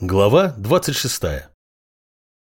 Глава 26.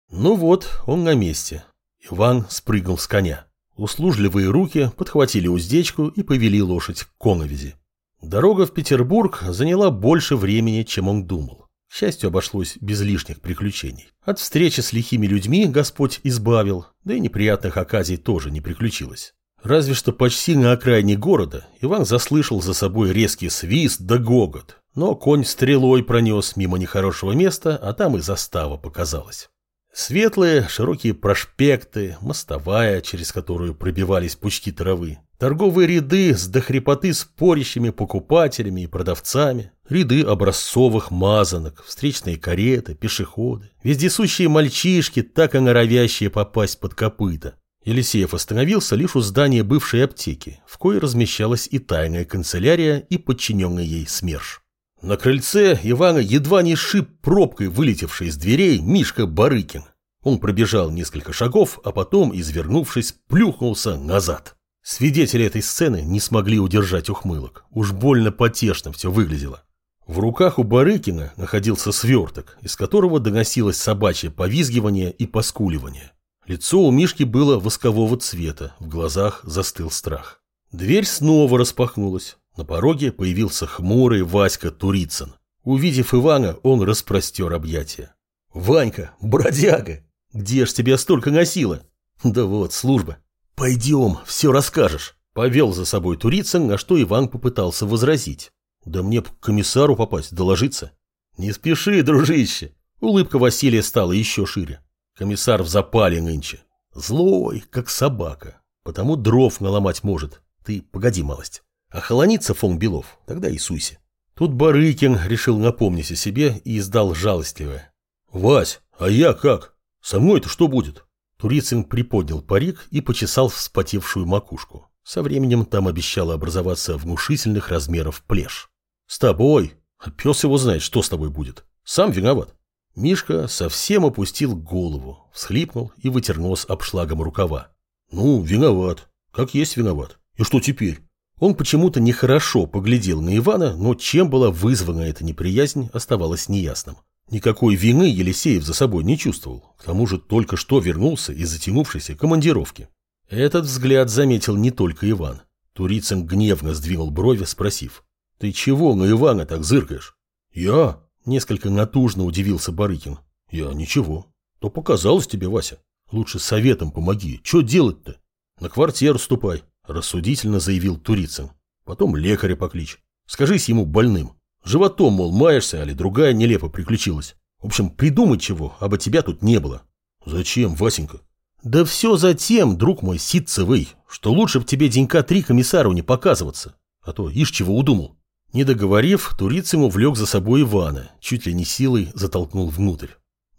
Ну вот, он на месте. Иван спрыгнул с коня. Услужливые руки подхватили уздечку и повели лошадь к коновизи. Дорога в Петербург заняла больше времени, чем он думал. К счастью, обошлось без лишних приключений. От встречи с лихими людьми Господь избавил, да и неприятных оказий тоже не приключилось. Разве что почти на окраине города Иван заслышал за собой резкий свист да гогот, но конь стрелой пронес мимо нехорошего места, а там и застава показалась. Светлые, широкие проспекты, мостовая, через которую пробивались пучки травы, торговые ряды с дохрипоты спорящими покупателями и продавцами, ряды образцовых мазанок, встречные кареты, пешеходы, вездесущие мальчишки, так и норовящие попасть под копыта. Елисеев остановился лишь у здания бывшей аптеки, в кое размещалась и тайная канцелярия, и подчиненный ей СМЕРШ. На крыльце Ивана едва не шип пробкой вылетевший из дверей Мишка Барыкин. Он пробежал несколько шагов, а потом, извернувшись, плюхнулся назад. Свидетели этой сцены не смогли удержать ухмылок. Уж больно потешно все выглядело. В руках у Барыкина находился сверток, из которого доносилось собачье повизгивание и поскуливание. Лицо у Мишки было воскового цвета, в глазах застыл страх. Дверь снова распахнулась. На пороге появился хмурый Васька Турицын. Увидев Ивана, он распростер объятия. «Ванька, бродяга, где ж тебя столько носило?» «Да вот, служба. Пойдем, все расскажешь». Повел за собой Турицын, на что Иван попытался возразить. «Да мне к комиссару попасть, доложиться». «Не спеши, дружище». Улыбка Василия стала еще шире. Комиссар в запале нынче. Злой, как собака. Потому дров наломать может. Ты погоди малость. Охолонится фон Белов, тогда и суйся. Тут Барыкин решил напомнить о себе и издал жалостливое. «Вась, а я как? Со мной-то что будет?» Турицын приподнял парик и почесал вспотевшую макушку. Со временем там обещало образоваться внушительных размеров плешь. «С тобой? А пес его знает, что с тобой будет. Сам виноват». Мишка совсем опустил голову, всхлипнул и вытер нос обшлагом рукава. «Ну, виноват. Как есть виноват. И что теперь? Он почему-то нехорошо поглядел на Ивана, но чем была вызвана эта неприязнь, оставалось неясным. Никакой вины Елисеев за собой не чувствовал, к тому же только что вернулся из затянувшейся командировки. Этот взгляд заметил не только Иван. Турицын гневно сдвинул брови, спросив, «Ты чего на Ивана так зыркаешь?» «Я?» – несколько натужно удивился Барыкин. «Я ничего. То показалось тебе, Вася. Лучше советом помоги. Что делать-то? На квартиру ступай. Рассудительно заявил Турицын. Потом лекаря покличь. Скажись ему больным. Животом, мол, маешься, али другая нелепо приключилась. В общем, придумай чего, бы тебя тут не было. Зачем, Васенька? Да все за тем, друг мой ситцевый, что лучше б тебе денька три комиссару не показываться. А то ишь чего удумал. Не договорив, Турицын увлек за собой Ивана, чуть ли не силой затолкнул внутрь.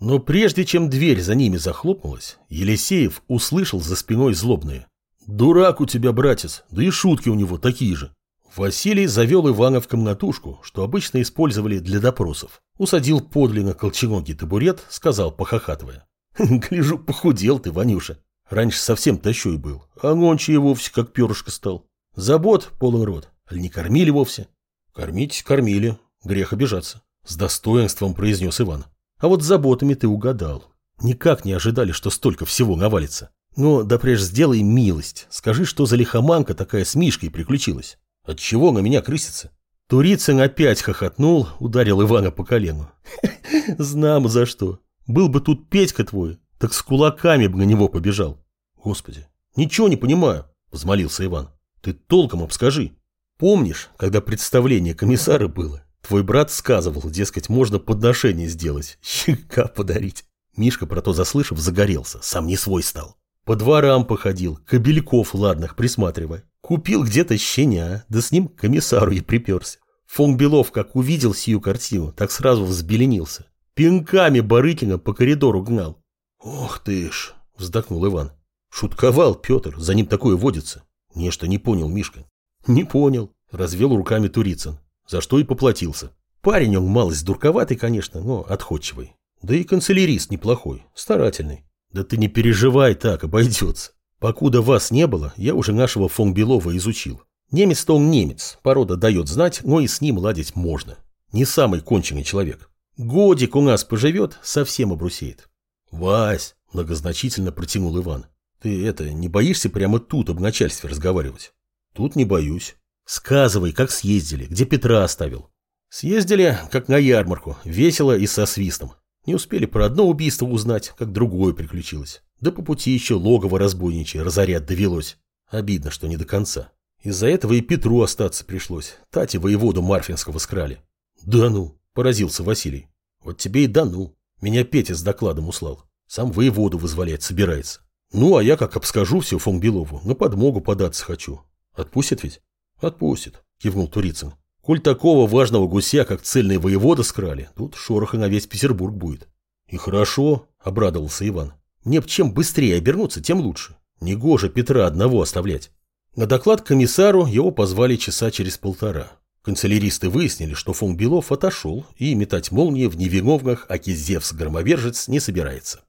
Но прежде чем дверь за ними захлопнулась, Елисеев услышал за спиной злобное. «Дурак у тебя, братец, да и шутки у него такие же». Василий завел Ивана в комнатушку, что обычно использовали для допросов. Усадил подлинно колченогий табурет, сказал, похохатывая. «Гляжу, похудел ты, Ванюша. Раньше совсем тащой был, а нонче и вовсе как перышко стал. Забот полон рот, аль не кормили вовсе?» «Кормить кормили, грех обижаться», — с достоинством произнес Иван. «А вот заботами ты угадал. Никак не ожидали, что столько всего навалится. Но да прежде сделай милость. Скажи, что за лихоманка такая с Мишкой приключилась? Отчего на меня крысится? Турицын опять хохотнул, ударил Ивана по колену. Знамо за что. Был бы тут Петька твой, так с кулаками бы на него побежал. Господи, ничего не понимаю, взмолился Иван. Ты толком обскажи. Помнишь, когда представление комиссара было? Твой брат сказывал, дескать, можно подношение сделать, щека подарить. Мишка, про то заслышав, загорелся, сам не свой стал. По дворам походил, кобельков ладных присматривая. Купил где-то щеня, да с ним к комиссару и приперся. Фон Белов, как увидел сию картину, так сразу взбеленился. Пинками Барыкина по коридору гнал. «Ох ты ж!» – вздохнул Иван. Шутковал Петр, за ним такое водится. Нечто не понял Мишка. Не понял, развел руками Турицын, за что и поплатился. Парень он малость дурковатый, конечно, но отходчивый. Да и канцелярист неплохой, старательный. Да ты не переживай так, обойдется. Покуда вас не было, я уже нашего фон Белова изучил. Немец-то он немец, порода дает знать, но и с ним ладить можно. Не самый конченый человек. Годик у нас поживет, совсем обрусеет. Вась, многозначительно протянул Иван. Ты это, не боишься прямо тут об начальстве разговаривать? Тут не боюсь. Сказывай, как съездили, где Петра оставил. Съездили, как на ярмарку, весело и со свистом. Не успели про одно убийство узнать, как другое приключилось. Да по пути еще логово разбойничье разорят довелось. Обидно, что не до конца. Из-за этого и Петру остаться пришлось. Тати воеводу Марфинского скрали. Да ну, поразился Василий. Вот тебе и да ну. Меня Петя с докладом услал. Сам воеводу вызволять собирается. Ну, а я как обскажу все фон Белову, на подмогу податься хочу. Отпустит ведь? Отпустит, кивнул Турицын. Коль такого важного гуся, как цельный воевода, скрали, тут шороха на весь Петербург будет. И хорошо, обрадовался Иван. Мне б чем быстрее обернуться, тем лучше. Негоже Петра одного оставлять. На доклад к комиссару его позвали часа через полтора. Канцеляристы выяснили, что фон Белов отошел и метать молнии в невиновных Акизевс-громовержец не собирается.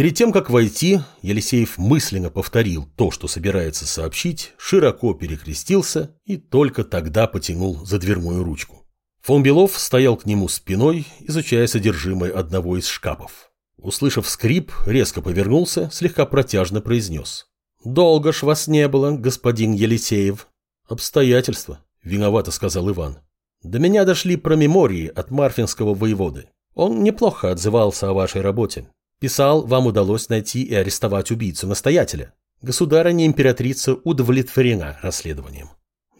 Перед тем, как войти, Елисеев мысленно повторил то, что собирается сообщить, широко перекрестился и только тогда потянул за дверную ручку. Фон Белов стоял к нему спиной, изучая содержимое одного из шкафов. Услышав скрип, резко повернулся, слегка протяжно произнес. «Долго ж вас не было, господин Елисеев». «Обстоятельства», — виновато сказал Иван. «До меня дошли промемории от марфинского воеводы. Он неплохо отзывался о вашей работе. Писал, вам удалось найти и арестовать убийцу-настоятеля. Государыня-императрица удовлетворена расследованием.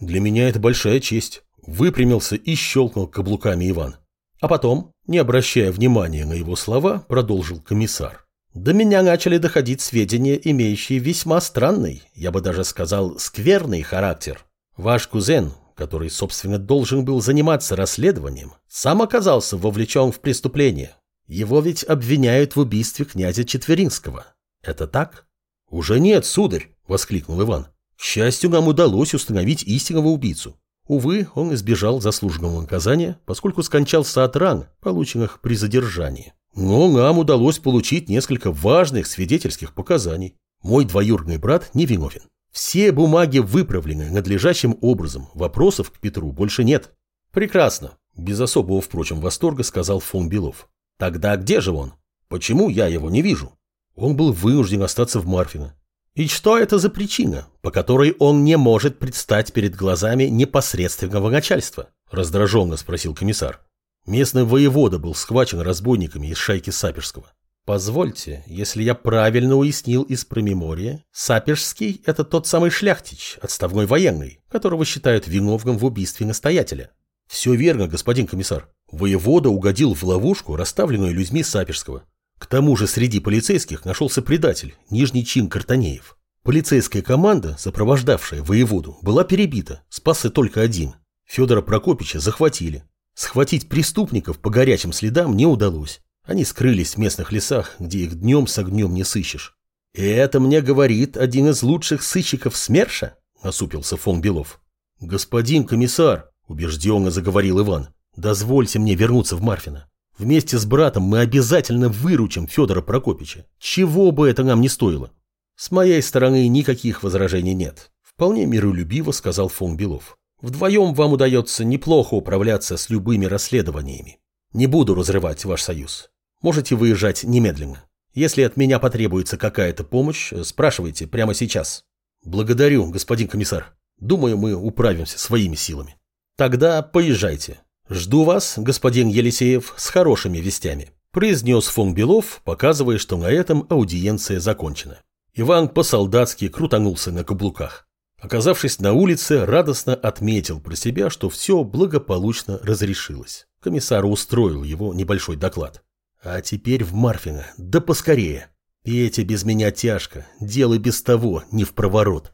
Для меня это большая честь. Выпрямился и щелкнул каблуками Иван. А потом, не обращая внимания на его слова, продолжил комиссар. До меня начали доходить сведения, имеющие весьма странный, я бы даже сказал, скверный характер. Ваш кузен, который, собственно, должен был заниматься расследованием, сам оказался вовлечен в преступление. Его ведь обвиняют в убийстве князя Четверинского. Это так? Уже нет, сударь, воскликнул Иван. К счастью, нам удалось установить истинного убийцу. Увы, он избежал заслуженного наказания, поскольку скончался от ран, полученных при задержании. Но нам удалось получить несколько важных свидетельских показаний. Мой двоюродный брат не виновен. Все бумаги выправлены надлежащим образом, вопросов к Петру больше нет. Прекрасно, без особого, впрочем, восторга сказал фон Белов. Тогда где же он? Почему я его не вижу? Он был вынужден остаться в Марфино. И что это за причина, по которой он не может предстать перед глазами непосредственного начальства? Раздраженно спросил комиссар. Местный воевода был схвачен разбойниками из шайки Саперского. Позвольте, если я правильно уяснил из промемория, Саперский – это тот самый шляхтич, отставной военный, которого считают виновным в убийстве настоятеля. Все верно, господин комиссар. Воевода угодил в ловушку, расставленную людьми Саперского. К тому же среди полицейских нашелся предатель, нижний чин Картанеев. Полицейская команда, сопровождавшая воеводу, была перебита, спасся только один. Федора Прокопича захватили. Схватить преступников по горячим следам не удалось. Они скрылись в местных лесах, где их днем с огнем не сыщешь. «И это мне говорит один из лучших сыщиков СМЕРШа?» – насупился фон Белов. «Господин комиссар», – убежденно заговорил Иван, Дозвольте мне вернуться в Марфино. Вместе с братом мы обязательно выручим Федора Прокопича. Чего бы это нам не стоило. С моей стороны никаких возражений нет. Вполне миролюбиво сказал фон Белов. Вдвоем вам удается неплохо управляться с любыми расследованиями. Не буду разрывать ваш союз. Можете выезжать немедленно. Если от меня потребуется какая-то помощь, спрашивайте прямо сейчас. Благодарю, господин комиссар. Думаю, мы управимся своими силами. Тогда поезжайте. «Жду вас, господин Елисеев, с хорошими вестями», – произнес фон Белов, показывая, что на этом аудиенция закончена. Иван по-солдатски крутанулся на каблуках. Оказавшись на улице, радостно отметил про себя, что все благополучно разрешилось. Комиссар устроил его небольшой доклад. «А теперь в Марфино, да поскорее. Петя без меня тяжко, дело без того не в проворот».